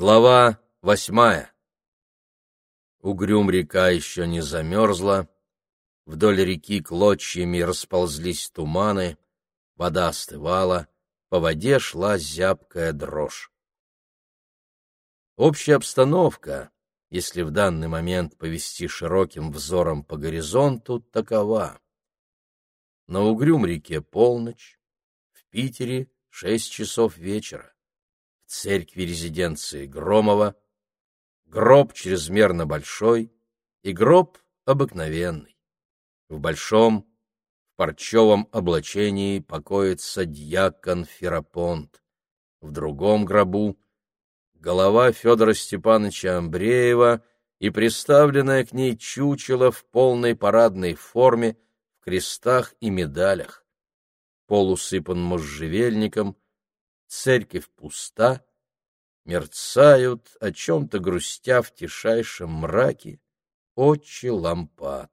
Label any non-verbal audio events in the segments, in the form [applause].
Глава восьмая. Угрюм река еще не замерзла, вдоль реки клочьями расползлись туманы, вода остывала, по воде шла зябкая дрожь. Общая обстановка, если в данный момент повести широким взором по горизонту, такова. На Угрюм-реке полночь, в Питере шесть часов вечера церкви резиденции Громова, гроб чрезмерно большой и гроб обыкновенный. В большом, в парчевом облачении покоится дьякон Ферапонт, в другом гробу голова Федора Степановича Амбреева и приставленная к ней чучело в полной парадной форме, в крестах и медалях. Пол усыпан можжевельником — церковь пуста, мерцают, о чем-то грустя в тишайшем мраке, очи лампад.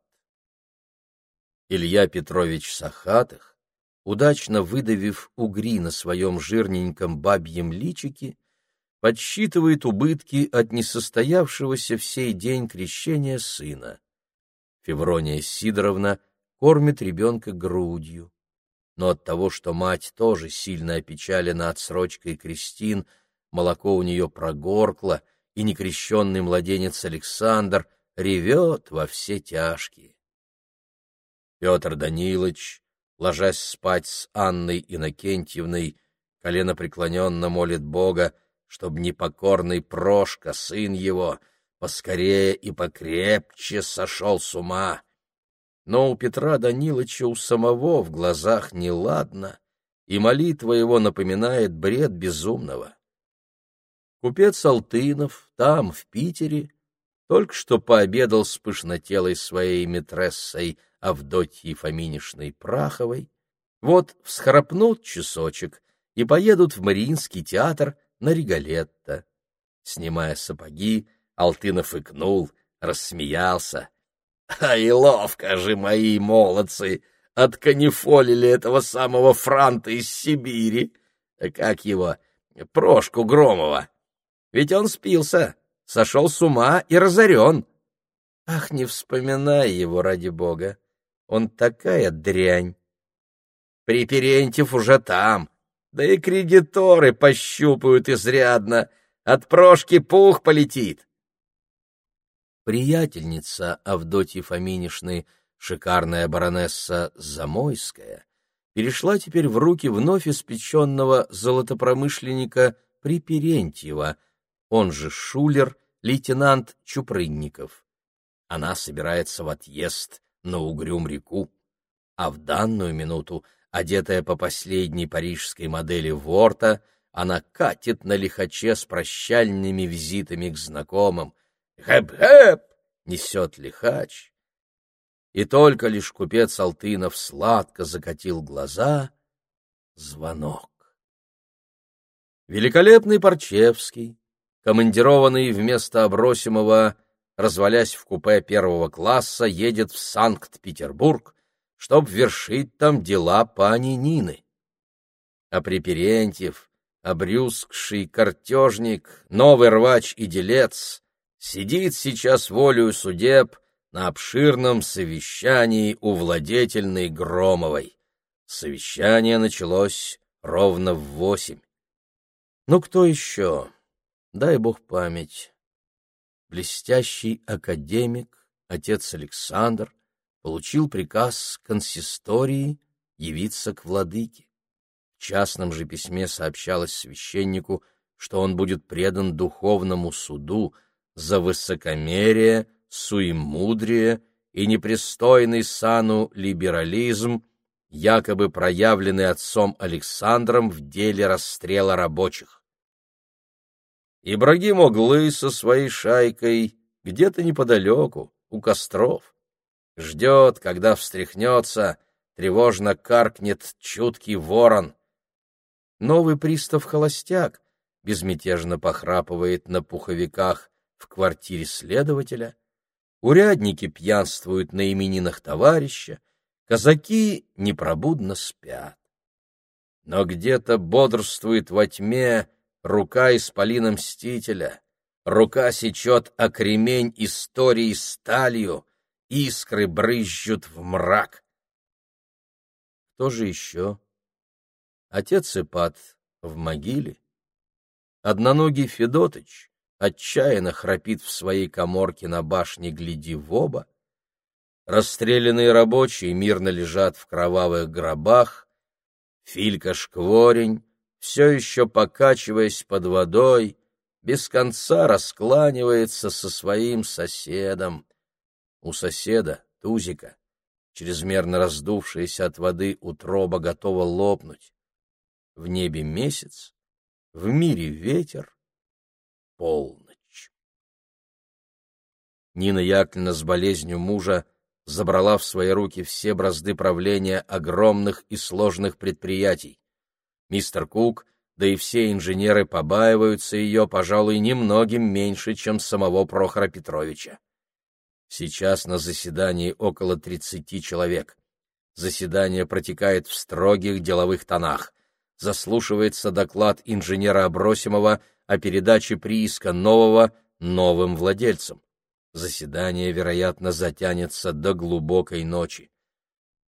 Илья Петрович Сахатых, удачно выдавив угри на своем жирненьком бабьем личике, подсчитывает убытки от несостоявшегося в сей день крещения сына. Феврония Сидоровна кормит ребенка грудью но от того, что мать тоже сильно опечалена отсрочкой крестин, молоко у нее прогоркло, и некрещенный младенец Александр ревет во все тяжкие. Петр Данилович, ложась спать с Анной Иннокентьевной, колено преклоненно молит Бога, чтобы непокорный Прошка, сын его, поскорее и покрепче сошел с ума, но у Петра Даниловича у самого в глазах неладно, и молитва его напоминает бред безумного. Купец Алтынов там, в Питере, только что пообедал с пышнотелой своей митрессой Авдотьей Фоминишной Праховой, вот всхрапнут часочек и поедут в Мариинский театр на Риголетто. Снимая сапоги, Алтынов икнул, рассмеялся — а и ловко же мои молодцы отканифолили этого самого франта из Сибири. Как его? Прошку Громова. Ведь он спился, сошел с ума и разорен. Ах, не вспоминай его, ради бога. Он такая дрянь. Приперентьев уже там, да и кредиторы пощупают изрядно. От Прошки пух полетит приятельница Авдотьи Фоминишны, шикарная баронесса Замойская, перешла теперь в руки вновь испеченного золотопромышленника Приперентьева, он же Шулер, лейтенант Чупрынников. Она собирается в отъезд на Угрюм-реку, а в данную минуту, одетая по последней парижской модели Ворта, она катит на лихаче с прощальными визитами к знакомым — Хэп-хэп! Несет лихач. И только лишь купец Алтынов сладко закатил глаза. Звонок. Великолепный Парчевский, командированный вместо Обросимова, развалясь в купе первого класса, едет в Санкт-Петербург, чтоб вершить там дела пани Нины. А Приперентьев, обрюзгший картежник, новый рвач и делец, сидит сейчас волею судеб на обширном совещании у владетельной Громовой. Совещание началось ровно в восемь. Ну, кто еще? Дай бог память. Блестящий академик, отец Александр, получил приказ консистории явиться к владыке. В частном же письме сообщалось священнику, что он будет предан духовному суду, за высокомерие, суемудрие и непристойный сану либерализм, якобы проявленный отцом Александром в деле расстрела рабочих. Ибрагим Оглы со своей шайкой где-то неподалеку, у костров. Ждет, когда встряхнется, тревожно каркнет чуткий ворон. Новый пристав-холостяк безмятежно похрапывает на пуховиках, в квартире следователя, урядники пьянствуют на именинах товарища, казаки непробудно спят. Но где-то бодрствует во тьме рука исполина мстителя, рука сечет окремень истории сталью, искры брызжут в мрак. Кто же еще? Отец Ипат в могиле. Одноногий Федотыч отчаянно храпит в своей коморке на башне «Гляди в оба». Расстрелянные рабочие мирно лежат в кровавых гробах. Филька Шкворень, все еще покачиваясь под водой, без конца раскланивается со своим соседом. У соседа, Тузика, чрезмерно раздувшаяся от воды утроба готова лопнуть. В небе месяц, в мире ветер, полночь. Нина Яковлевна с болезнью мужа забрала в свои руки все бразды правления огромных и сложных предприятий. Мистер Кук, да и все инженеры побаиваются ее, пожалуй, немногим меньше, чем самого Прохора Петровича. Сейчас на заседании около тридцати человек. Заседание протекает в строгих деловых тонах заслушивается доклад инженера Абросимова о передаче прииска нового новым владельцам. Заседание, вероятно, затянется до глубокой ночи.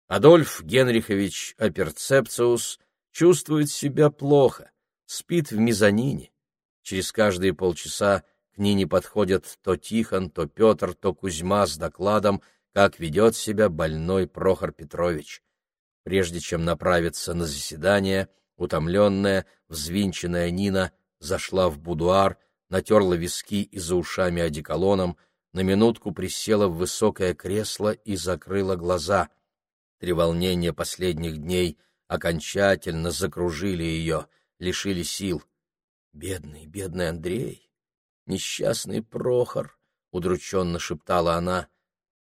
Адольф Генрихович Аперцепциус чувствует себя плохо, спит в мезонине. Через каждые полчаса к Нине подходят то Тихон, то Петр, то Кузьма с докладом, как ведет себя больной Прохор Петрович. Прежде чем направиться на заседание, Утомленная, взвинченная Нина зашла в будуар, натерла виски и за ушами одеколоном, на минутку присела в высокое кресло и закрыла глаза. Треволнения последних дней окончательно закружили ее, лишили сил. «Бедный, бедный Андрей! Несчастный Прохор!» — удрученно шептала она.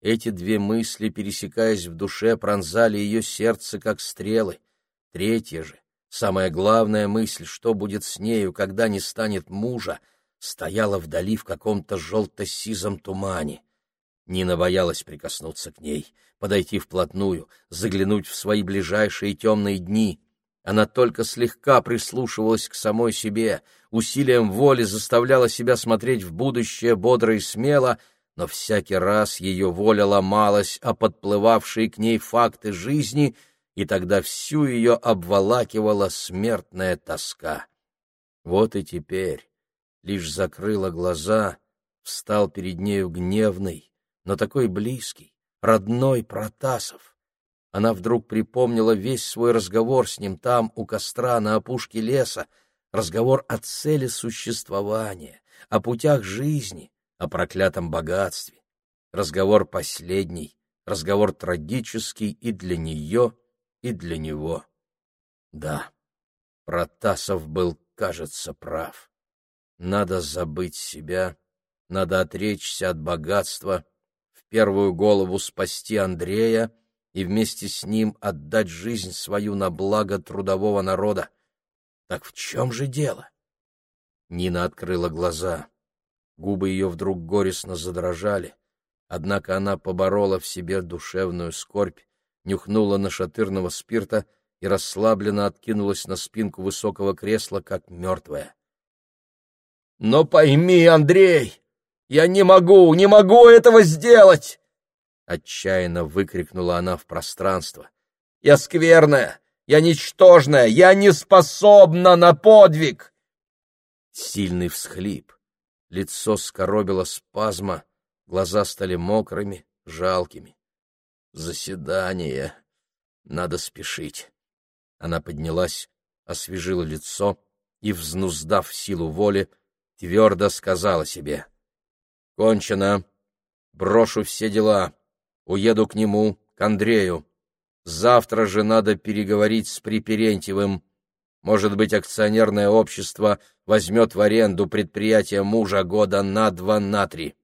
Эти две мысли, пересекаясь в душе, пронзали ее сердце, как стрелы. Третья же, Самая главная мысль, что будет с нею, когда не станет мужа, стояла вдали в каком-то желто-сизом тумане. Нина боялась прикоснуться к ней, подойти вплотную, заглянуть в свои ближайшие темные дни. Она только слегка прислушивалась к самой себе, усилием воли заставляла себя смотреть в будущее бодро и смело, но всякий раз ее воля ломалась о подплывавшие к ней факты жизни — и тогда всю ее обволакивала смертная тоска. Вот и теперь, лишь закрыла глаза, встал перед нею гневный, но такой близкий, родной Протасов. Она вдруг припомнила весь свой разговор с ним там, у костра, на опушке леса, разговор о цели существования, о путях жизни, о проклятом богатстве. Разговор последний, разговор трагический и для нее, и для него. Да, Протасов был, кажется, прав. Надо забыть себя, надо отречься от богатства, в первую голову спасти Андрея и вместе с ним отдать жизнь свою на благо трудового народа. Так в чем же дело? Нина открыла глаза. Губы ее вдруг горестно задрожали, однако она поборола в себе душевную скорбь нюхнула нашатырного спирта и расслабленно откинулась на спинку высокого кресла, как мертвая. — Но пойми, Андрей, я не могу, не могу этого сделать! — отчаянно выкрикнула она в пространство. — Я скверная, я ничтожная, я не способна на подвиг! Сильный всхлип. Лицо скоробило спазма, глаза стали мокрыми, жалкими. Заседание. Надо спешить. Она поднялась, освежила лицо и, взнуздав силу воли, твердо сказала себе. «Кончено. Брошу все дела. Уеду к нему, к Андрею. Завтра же надо переговорить с Приперентьевым. Может быть, акционерное общество возьмет в аренду предприятие мужа года на два, на три.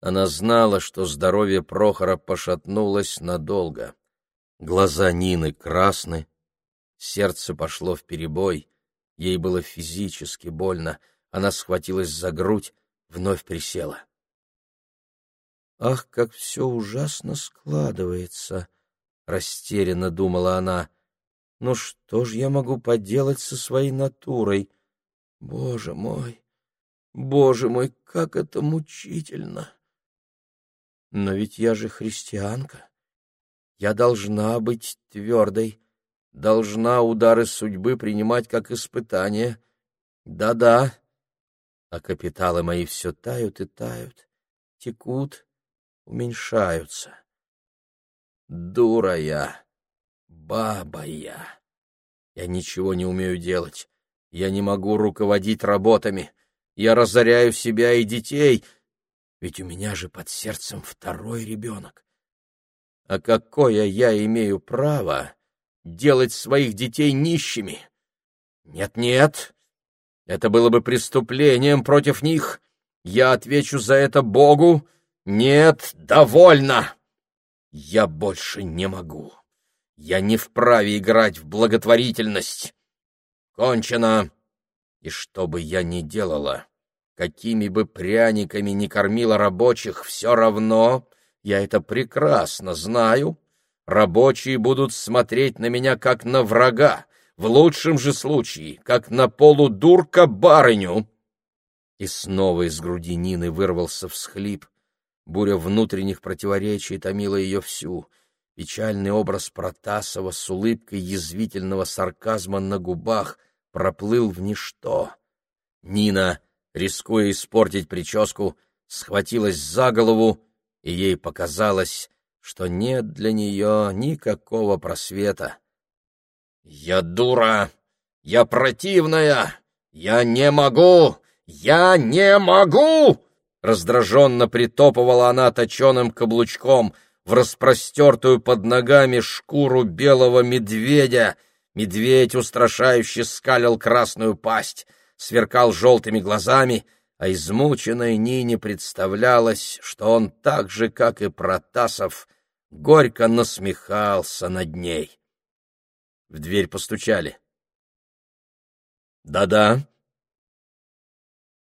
Она знала, что здоровье Прохора пошатнулось надолго. Глаза Нины красны, сердце пошло в перебой, ей было физически больно, она схватилась за грудь, вновь присела. «Ах, как все ужасно складывается!» — растерянно думала она. «Ну что ж я могу поделать со своей натурой? Боже мой, боже мой, как это мучительно! Но ведь я же христианка. Я должна быть твердой, должна удары судьбы принимать как испытание. Да-да. А капиталы мои все тают и тают, текут, уменьшаются. Дура я, баба я. Я ничего не умею делать. Я не могу руководить работами. Я разоряю себя и детей, ведь у меня же под сердцем второй ребенок. А какое я имею право делать своих детей нищими? Нет-нет, это было бы преступлением против них. Я отвечу за это Богу. Нет, довольно. Я больше не могу. Я не вправе играть в благотворительность. Кончено. И что бы я ни делала, какими бы пряниками ни кормила рабочих, все равно, я это прекрасно знаю, рабочие будут смотреть на меня как на врага, в лучшем же случае, как на полудурка-барыню. И снова из груди Нины вырвался всхлип. Буря внутренних противоречий томила ее всю. Печальный образ Протасова с улыбкой язвительного сарказма на губах проплыл в ничто. Нина, рискуя испортить прическу, схватилась за голову, и ей показалось, что нет для нее никакого просвета. «Я дура! Я противная! Я не могу! Я не могу!» Раздраженно притопывала она точеным каблучком в распростертую под ногами шкуру белого медведя. Медведь устрашающе скалил красную пасть, сверкал желтыми глазами, а измученной Нине представлялось, что он так же, как и Протасов, горько насмехался над ней. В дверь постучали. «Да-да».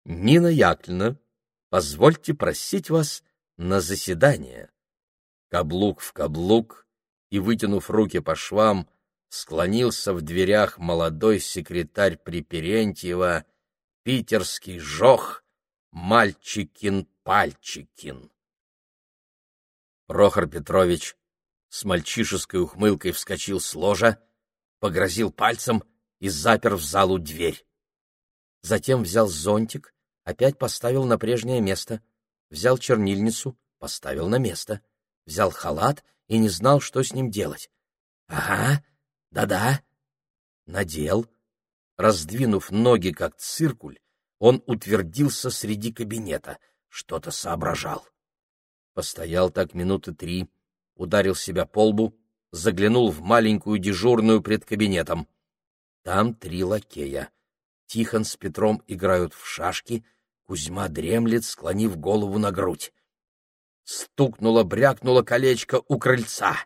«Нина Яковлевна, позвольте просить вас на заседание. Каблук в каблук и, вытянув руки по швам, склонился в дверях молодой секретарь Приперентьева, питерский жох Мальчикин-Пальчикин. Прохор Петрович с мальчишеской ухмылкой вскочил с ложа, погрозил пальцем и запер в залу дверь. Затем взял зонтик опять поставил на прежнее место, взял чернильницу, поставил на место, взял халат и не знал, что с ним делать. Ага, да-да. Надел. Раздвинув ноги, как циркуль, он утвердился среди кабинета, что-то соображал. Постоял так минуты три, ударил себя по лбу, заглянул в маленькую дежурную пред кабинетом. Там три лакея. Тихон с Петром играют в шашки, Кузьма дремлет, склонив голову на грудь. Стукнуло-брякнуло колечко у крыльца.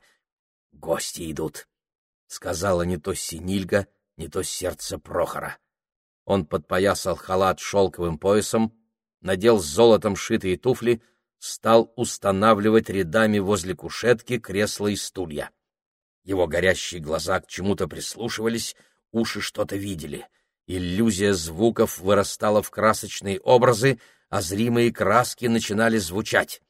«Гости идут», — сказала не то Синильга, не то сердце Прохора. Он подпоясал халат шелковым поясом, надел с золотом шитые туфли, стал устанавливать рядами возле кушетки кресла и стулья. Его горящие глаза к чему-то прислушивались, уши что-то видели. Иллюзия звуков вырастала в красочные образы, а зримые краски начинали звучать.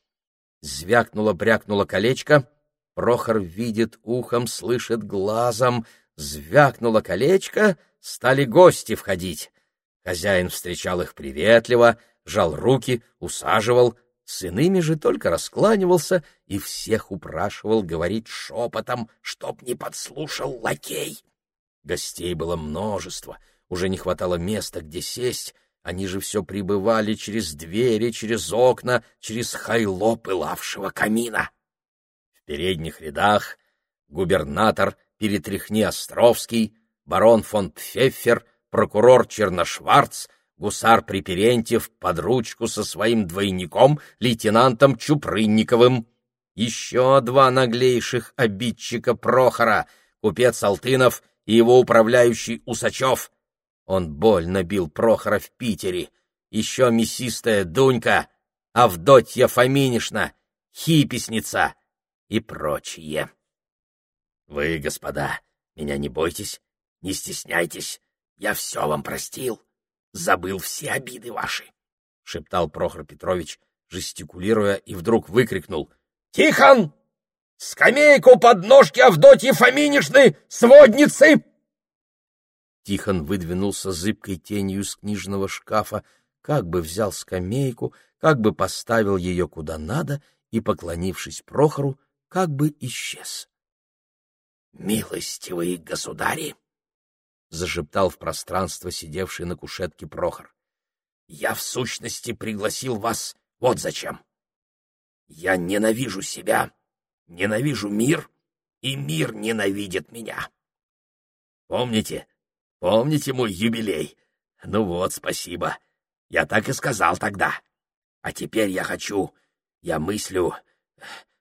Звякнуло-брякнуло колечко, Прохор видит ухом, слышит глазом, звякнуло колечко, стали гости входить. Хозяин встречал их приветливо, жал руки, усаживал, с иными же только раскланивался и всех упрашивал говорить шепотом, чтоб не подслушал лакей. Гостей было множество — уже не хватало места, где сесть, они же все прибывали через двери, через окна, через хайло пылавшего камина. Передних рядах губернатор Перетряхни Островский, барон фон Пфеффер, прокурор Черношварц, гусар Приперентьев под ручку со своим двойником, лейтенантом Чупрынниковым. Еще два наглейших обидчика Прохора, купец Алтынов и его управляющий Усачев, он больно бил Прохора в Питере. Еще мясистая Дунька, Авдотья Фоминишна, Хиписница и прочие. Вы, господа, меня не бойтесь, не стесняйтесь, я все вам простил. забыл все обиды ваши, — шептал Прохор Петрович, жестикулируя, и вдруг выкрикнул. — Тихон! Скамейку под ножки Авдотьи Фоминишны, сводницы! Тихон выдвинулся зыбкой тенью из книжного шкафа, как бы взял скамейку, как бы поставил ее куда надо и, поклонившись Прохору, как бы исчез. — Милостивые государи! — зашептал в пространство сидевший на кушетке Прохор. — Я в сущности пригласил вас вот зачем. Я ненавижу себя, ненавижу мир, и мир ненавидит меня. Помните, помните мой юбилей? Ну вот, спасибо. Я так и сказал тогда. А теперь я хочу, я мыслю...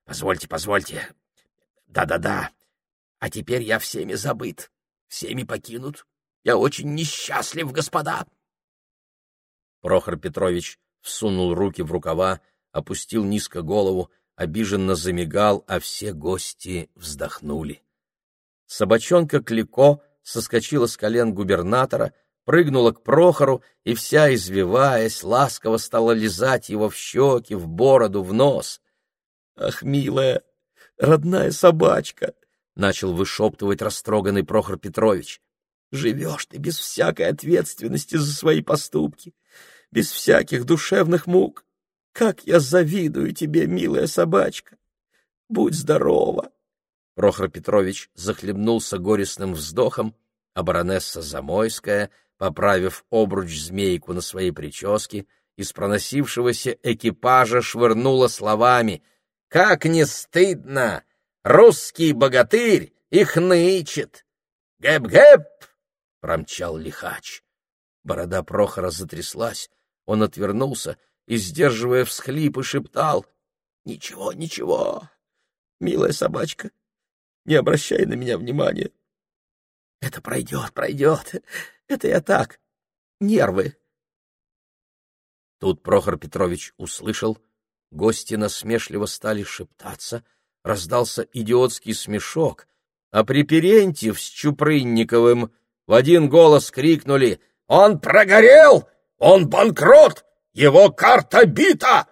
Позвольте, позвольте. Да-да-да. А теперь я всеми забыт, всеми покинут. Я очень несчастлив, господа. Прохор Петрович всунул руки в рукава, опустил низко голову, обиженно замигал, а все гости вздохнули. Собачонка Клико соскочила с колен губернатора, прыгнула к Прохору и вся, извиваясь, ласково стала лизать его в щеки, в бороду, в нос. «Ах, милая, родная собачка!» — начал вышептывать растроганный Прохор Петрович. «Живешь ты без всякой ответственности за свои поступки, без всяких душевных мук. Как я завидую тебе, милая собачка! Будь здорова!» Прохор Петрович захлебнулся горестным вздохом, а баронесса Замойская — поправив обруч-змейку на своей прическе, из проносившегося экипажа швырнула словами «Как не стыдно! Русский богатырь хнычет! Гэп-гэп!» — промчал лихач. Борода Прохора затряслась, он отвернулся и, сдерживая всхлипы, шептал «Ничего, ничего, милая собачка, не обращай на меня внимания. Это пройдет, пройдет. Это я так. Нервы. Тут Прохор Петрович услышал, гости насмешливо стали шептаться, раздался идиотский смешок, а Приперентьев с Чупрынниковым в один голос крикнули «Он прогорел! Он банкрот! Его карта бита!»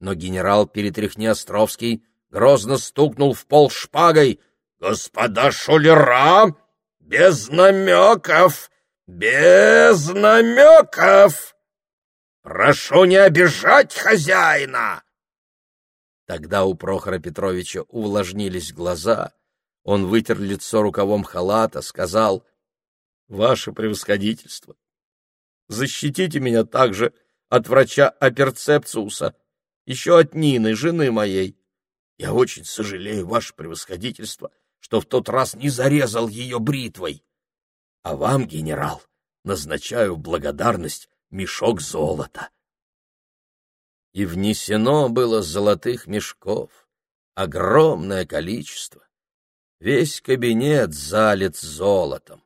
Но генерал Перетряхни-Островский грозно стукнул в пол шпагой «Господа шулера! Без намеков! «Без намеков! Прошу не обижать хозяина!» Тогда у Прохора Петровича увлажнились глаза, он вытер лицо рукавом халата, сказал, «Ваше превосходительство, защитите меня также от врача Аперцепциуса, еще от Нины, жены моей. Я очень сожалею, ваше превосходительство, что в тот раз не зарезал ее бритвой а вам, генерал, назначаю благодарность мешок золота. И внесено было золотых мешков, огромное количество. Весь кабинет залит золотом.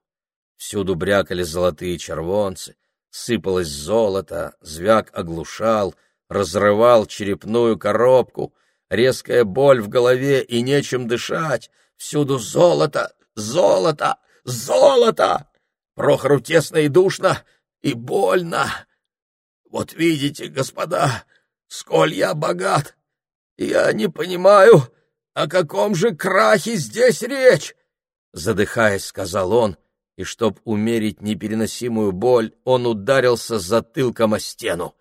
Всюду брякали золотые червонцы, сыпалось золото, звяк оглушал, разрывал черепную коробку, резкая боль в голове и нечем дышать. Всюду золото, золото, Золото! Прохору тесно и душно, и больно. Вот видите, господа, сколь я богат. Я не понимаю, о каком же крахе здесь речь? Задыхаясь, сказал он, и чтоб умерить непереносимую боль, он ударился затылком о стену.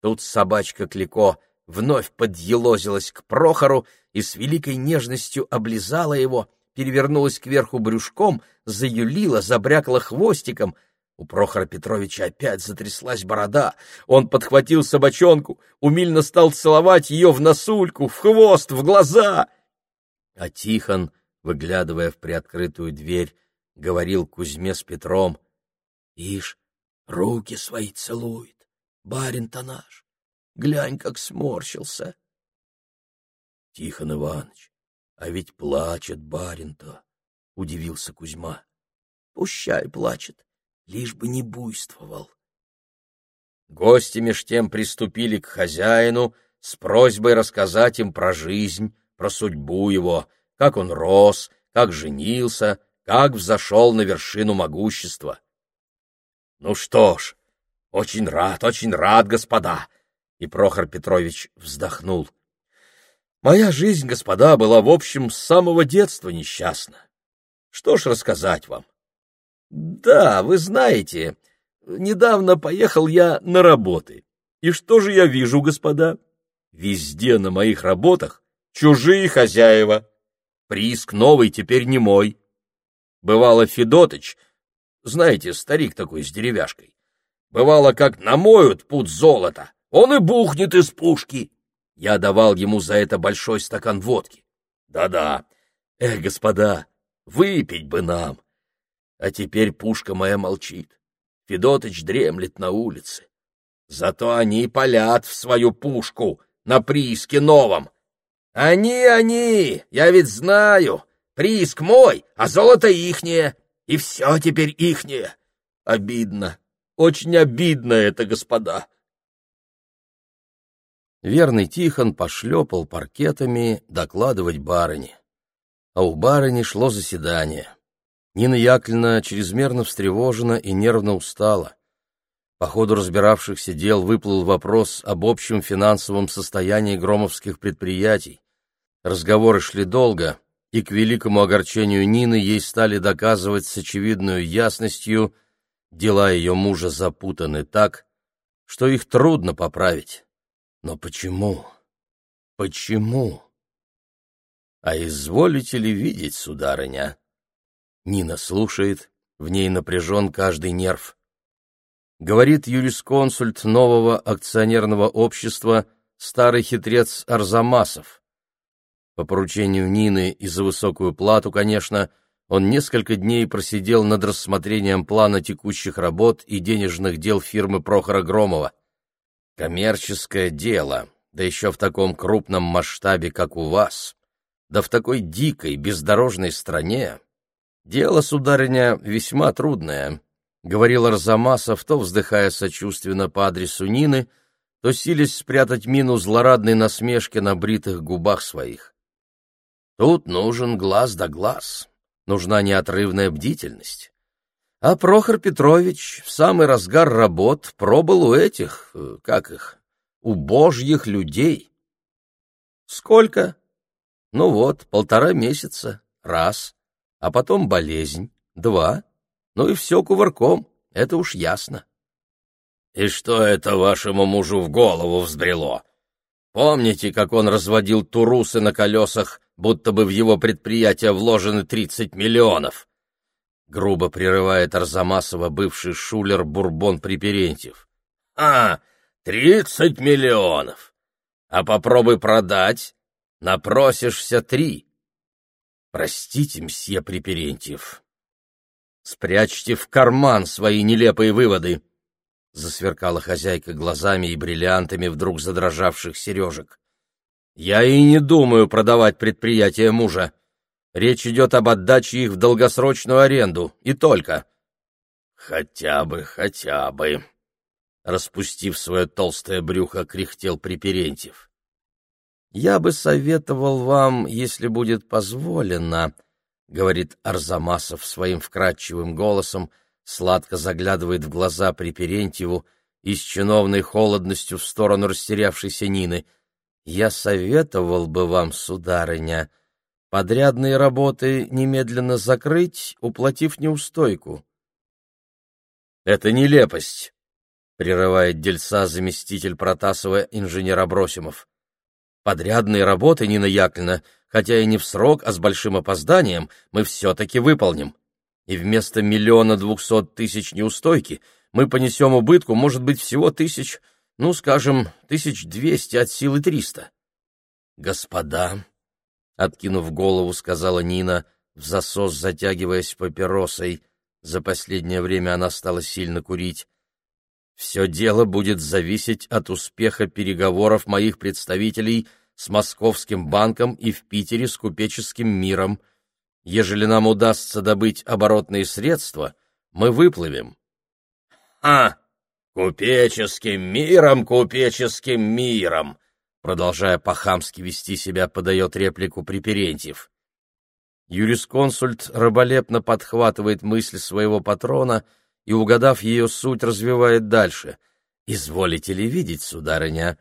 Тут собачка Клико вновь подъелозилась к Прохору и с великой нежностью облизала его — перевернулась кверху брюшком, заюлила, забрякала хвостиком. У Прохора Петровича опять затряслась борода. Он подхватил собачонку, умильно стал целовать ее в носульку, в хвост, в глаза. А Тихон, выглядывая в приоткрытую дверь, говорил Кузьме с Петром. — Ишь, руки свои целует, барин-то наш. Глянь, как сморщился. — Тихон Иванович, а ведь плачет барин-то, — удивился Кузьма. — Пущай плачет, лишь бы не буйствовал. Гости меж тем приступили к хозяину с просьбой рассказать им про жизнь, про судьбу его, как он рос, как женился, как взошел на вершину могущества. — Ну что ж, Очень рад, очень рад, господа. И Прохор Петрович вздохнул. Моя жизнь, господа, была, в общем, с самого детства несчастна. Что ж рассказать вам? Да, вы знаете, недавно поехал я на работы. И что же я вижу, господа? Везде на моих работах чужие хозяева. Прииск новый теперь не мой. Бывало, Федотыч, знаете, старик такой с деревяшкой, бывало, как намоют путь золота, он и бухнет из пушки. Я давал ему за это большой стакан водки. Да-да. Эх, господа, выпить бы нам. А теперь пушка моя молчит. Федотыч дремлет на улице. Зато они палят в свою пушку на прииске новом. Они, они, я ведь знаю. Прииск мой, а золото ихнее. И все теперь ихнее. Обидно, очень обидно это, господа. Верный Тихон пошлепал паркетами докладывать барыне. А у барыни шло заседание. Нина Яковлевна чрезмерно встревожена и нервно устала. По ходу разбиравшихся дел выплыл вопрос об общем финансовом состоянии громовских предприятий. Разговоры шли долго, и к великому огорчению Нины ей стали доказывать с очевидной ясностью, дела ее мужа запутаны так, что их трудно поправить. Но почему? Почему? А изволите ли видеть, сударыня? Нина слушает, в ней напряжен каждый нерв. Говорит юрисконсульт нового акционерного общества старый хитрец Арзамасов. По поручению Нины и за высокую плату, конечно, он несколько дней просидел над рассмотрением плана текущих работ и денежных дел фирмы Прохора Громова. Коммерческое дело, да еще в таком крупном масштабе, как у вас, да в такой дикой, бездорожной стране. Дело, сударыня, весьма трудное, — говорил Арзамасов, то вздыхая сочувственно по адресу Нины, то силясь спрятать мину злорадной насмешки на бритых губах своих. Тут нужен глаз да глаз, нужна неотрывная бдительность. А Прохор Петрович в самый разгар работ пробыл у этих, э, как их, у божьих людей. Сколько? Ну вот, полтора месяца, раз, а потом болезнь, два, ну и все кувырком, это уж ясно. И что это вашему мужу в голову взбрело? Помните, как он разводил турусы на колесах будто бы в его предприятие вложены тридцать миллионов. Грубо прерывает Арзамасова бывший шулер Бурбон Приперентьев. А, тридцать миллионов! А попробуй продать, напросишься три. Простите, мсье Приперентьев. Спрячьте в карман свои нелепые выводы. Засверкала хозяйка глазами и бриллиантами вдруг задрожавших сережек. Я и не думаю продавать предприятие мужа. Речь идет об отдаче их в долгосрочную аренду, и только. Хотя бы, хотя бы, распустив свое толстое брюхо, кряхтел Приперентьев. Я бы советовал вам, если будет позволено, говорит Арзамасов своим вкрадчивым голосом, сладко заглядывает в глаза Приперентьеву и с чиновной холодностью в сторону растерявшейся Нины — я советовал бы вам, сударыня, подрядные работы немедленно закрыть, уплатив неустойку. — Это нелепость, — прерывает дельца заместитель Протасова инженер Абросимов. — Подрядные работы, Нина Яковлевна, хотя и не в срок, а с большим опозданием, мы все-таки выполним. И вместо миллиона двухсот тысяч неустойки мы понесем убытку, может быть, всего тысяч ну, скажем, тысяч двести от силы триста. Господа, откинув голову, сказала Нина, в засос затягиваясь папиросой, за последнее время она стала сильно курить. Все дело будет зависеть от успеха переговоров моих представителей с Московским банком и в Питере с купеческим миром. Ежели нам удастся добыть оборотные средства, мы выплывем. — А! «Купеческим миром, купеческим миром!» Продолжая по-хамски вести себя, подает реплику Приперентьев. Юрисконсульт раболепно подхватывает мысли своего патрона и, угадав ее суть, развивает дальше. «Изволите ли видеть, сударыня,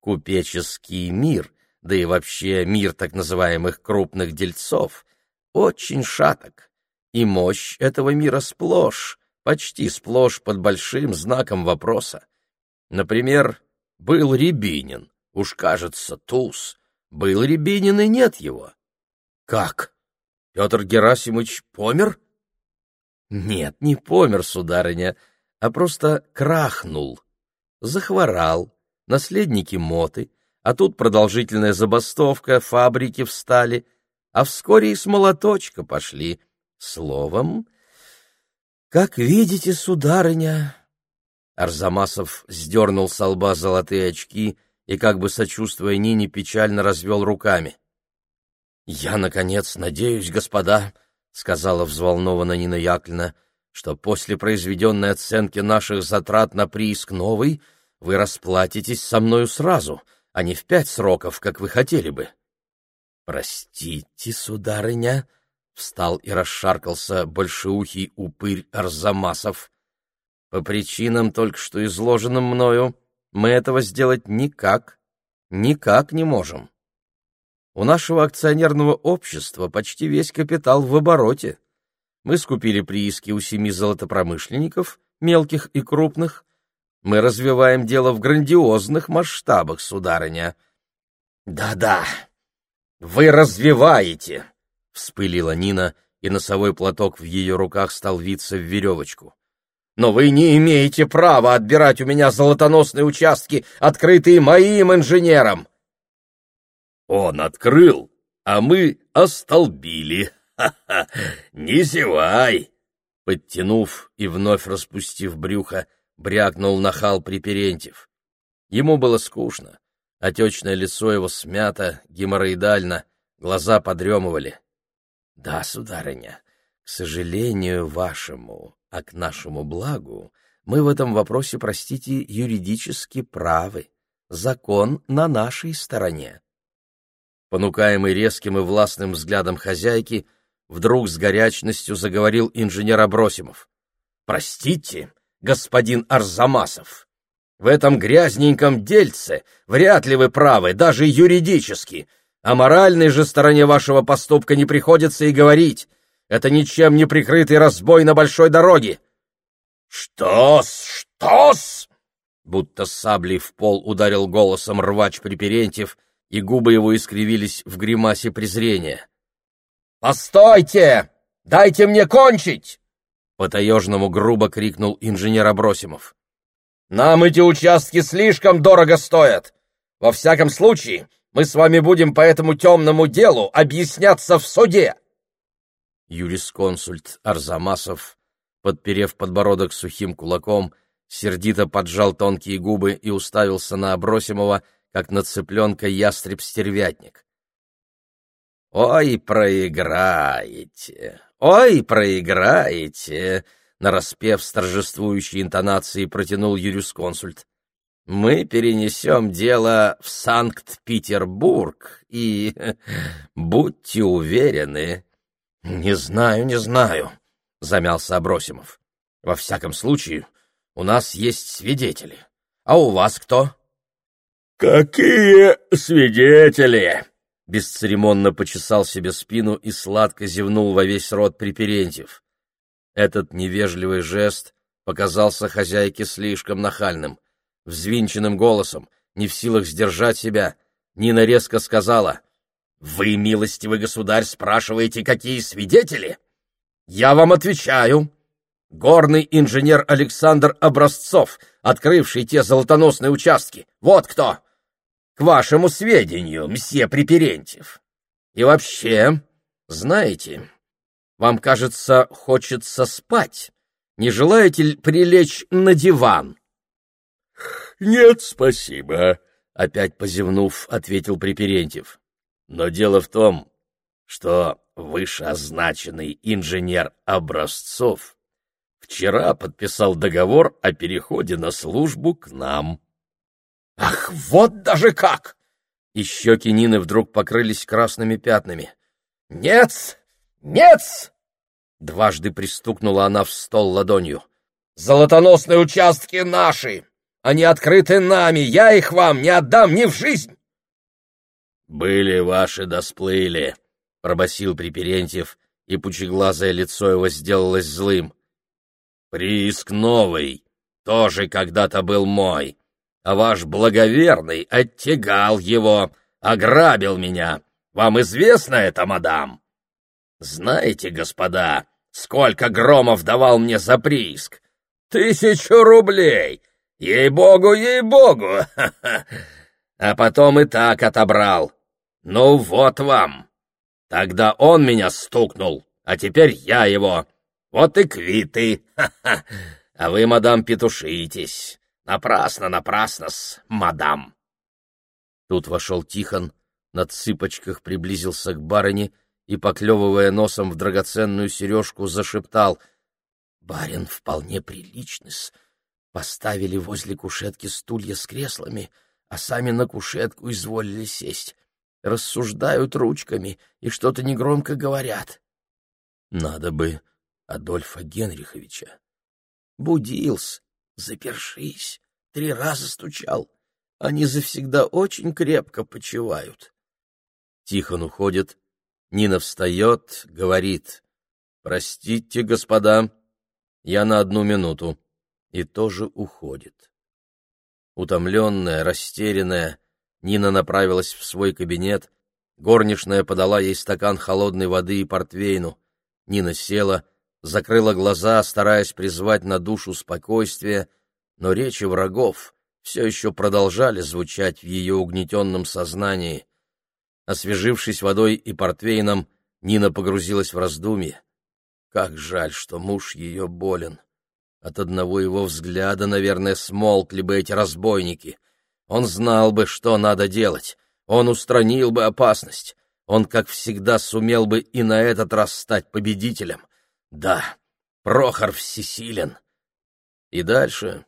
купеческий мир, да и вообще мир так называемых крупных дельцов, очень шаток, и мощь этого мира сплошь, почти сплошь под большим знаком вопроса. Например, был Рябинин, уж кажется, туз, был Рябинин и нет его. Как? Петр Герасимович помер? Нет, не помер, сударыня, а просто крахнул. Захворал, наследники моты, а тут продолжительная забастовка, фабрики встали, а вскоре и с молоточка пошли. Словом, как видите, сударыня... Арзамасов сдернул с лба золотые очки и, как бы сочувствуя Нине, печально развел руками. — Я, наконец, надеюсь, господа, — сказала взволнованно Нина Яковлевна, — что после произведенной оценки наших затрат на прииск новый вы расплатитесь со мною сразу, а не в пять сроков, как вы хотели бы. — Простите, сударыня, — встал и расшаркался большеухий упырь Арзамасов. — По причинам, только что изложенным мною, мы этого сделать никак, никак не можем. У нашего акционерного общества почти весь капитал в обороте. Мы скупили прииски у семи золотопромышленников, мелких и крупных. Мы развиваем дело в грандиозных масштабах, сударыня. Да-да, вы развиваете, вспылила Нина, и носовой платок в ее руках стал виться в веревочку. Но вы не имеете права отбирать у меня золотоносные участки, открытые моим инженером. Он открыл, а мы остолбили. Ха-ха! Не зевай!» Подтянув и вновь распустив брюхо, брякнул нахал Приперентьев. Ему было скучно. Отечное лицо его смято, геморроидально, глаза подремывали. — Да, сударыня, к сожалению вашему, а к нашему благу, мы в этом вопросе, простите, юридически правы. Закон на нашей стороне понукаемый резким и властным взглядом хозяйки, вдруг с горячностью заговорил инженер Абросимов. «Простите, господин Арзамасов, в этом грязненьком дельце вряд ли вы правы, даже юридически. О моральной же стороне вашего поступка не приходится и говорить. Это ничем не прикрытый разбой на большой дороге». «Что-с, что-с?» Будто саблей в пол ударил голосом рвач Приперентьев — и губы его искривились в гримасе презрения. «Постойте! Дайте мне кончить!» По-таежному грубо крикнул инженер Абросимов. «Нам эти участки слишком дорого стоят. Во всяком случае, мы с вами будем по этому темному делу объясняться в суде!» Юрисконсульт Арзамасов, подперев подбородок сухим кулаком, сердито поджал тонкие губы и уставился на Абросимова, как на цыпленка ястреб-стервятник. «Ой, проиграете! Ой, проиграете!» Нараспев с торжествующей интонацией протянул юрисконсульт. «Мы перенесем дело в Санкт-Петербург и... [laughs] будьте уверены...» «Не знаю, не знаю», — замялся Абросимов. «Во всяком случае, у нас есть свидетели. А у вас кто?» «Какие свидетели!» Бесцеремонно почесал себе спину и сладко зевнул во весь рот Приперентьев. Этот невежливый жест показался хозяйке слишком нахальным. Взвинченным голосом, не в силах сдержать себя, Нина резко сказала, «Вы, милостивый государь, спрашиваете, какие свидетели? Я вам отвечаю. Горный инженер Александр Образцов, открывший те золотоносные участки. Вот кто!» К вашему сведению, мсье Приперентьев. И вообще, знаете, вам, кажется, хочется спать. Не желаете ли прилечь на диван? — Нет, спасибо, — опять позевнув, ответил Приперентьев. Но дело в том, что вышеозначенный инженер Образцов вчера подписал договор о переходе на службу к нам. «Ах, вот даже как!» И щеки Нины вдруг покрылись красными пятнами. «Нет! Нет!» Дважды пристукнула она в стол ладонью. Золотоносные участки наши! Они открыты нами, я их вам не отдам ни в жизнь!» «Были ваши, да сплыли», — пробасил Приперентьев, и пучеглазое лицо его сделалось злым. «Прииск новый, тоже когда-то был мой, а ваш благоверный оттягал его, ограбил меня. Вам известно это, мадам?» «Знаете, господа, сколько Громов давал мне за прииск? Тысячу рублей! Ей-богу, ей-богу! [laughs] А потом и так отобрал. Ну вот вам! Тогда он меня стукнул, а теперь я его. Вот и квиты! [laughs] А вы, мадам, петушитесь. Напрасно, напрасно-с, мадам!» Тут вошел Тихон, на цыпочках приблизился к барыне и, поклевывая носом в драгоценную сережку, зашептал — Барин вполне приличный -с. Поставили возле кушетки стулья с креслами, а сами на кушетку изволили сесть. Рассуждают ручками и что-то негромко говорят. Надо бы Адольфа Генриховича. Будился, запершись, три раза стучал. Они завсегда очень крепко почивают. Тихон уходит, Нина встает, говорит. «Простите, господа, я на одну минуту. И тоже уходит. Утомленная, растерянная, Нина направилась в свой кабинет. Горничная подала ей стакан холодной воды и портвейну. Нина села, закрыла глаза, стараясь призвать на душу спокойствие, но речи врагов все еще продолжали звучать в ее угнетенном сознании. Освежившись водой и портвейном, Нина погрузилась в раздумье. Как жаль, что муж ее болен. От одного его взгляда, наверное, смолкли бы эти разбойники. Он знал бы, что надо делать. Он устранил бы опасность. Он, как всегда, сумел бы и на этот раз стать победителем. Да, Прохор всесилен. И дальше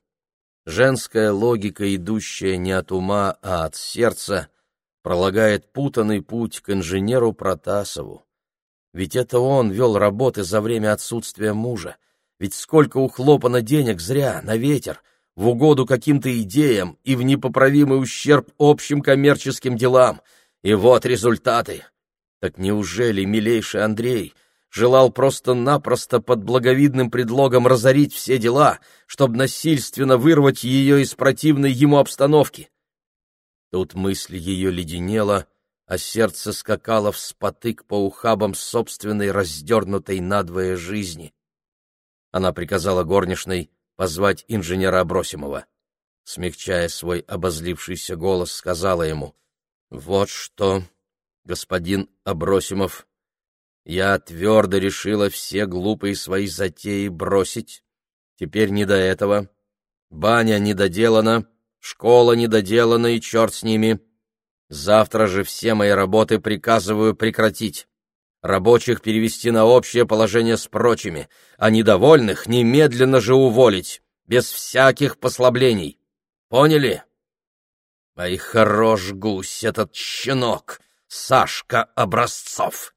женская логика, идущая не от ума, а от сердца, пролагает путанный путь к инженеру Протасову. Ведь это он вел работы за время отсутствия мужа. Ведь сколько ухлопано денег зря, на ветер, в угоду каким-то идеям и в непоправимый ущерб общим коммерческим делам. И вот результаты. Так неужели милейший Андрей желал просто-напросто под благовидным предлогом разорить все дела, чтобы насильственно вырвать ее из противной ему обстановки? Тут мысль ее леденела, а сердце скакало в спотык по ухабам собственной раздернутой надвое жизни. Она приказала горничной позвать инженера Абросимова. Смягчая свой обозлившийся голос, сказала ему, «Вот что, господин Абросимов, я твердо решила все глупые свои затеи бросить. Теперь не до этого. Баня недоделана, школа недоделана, и черт с ними». Завтра же все мои работы приказываю прекратить. Рабочих перевести на общее положение с прочими, а недовольных немедленно же уволить, без всяких послаблений. Поняли? Ай, хорош гусь этот щенок, Сашка Образцов!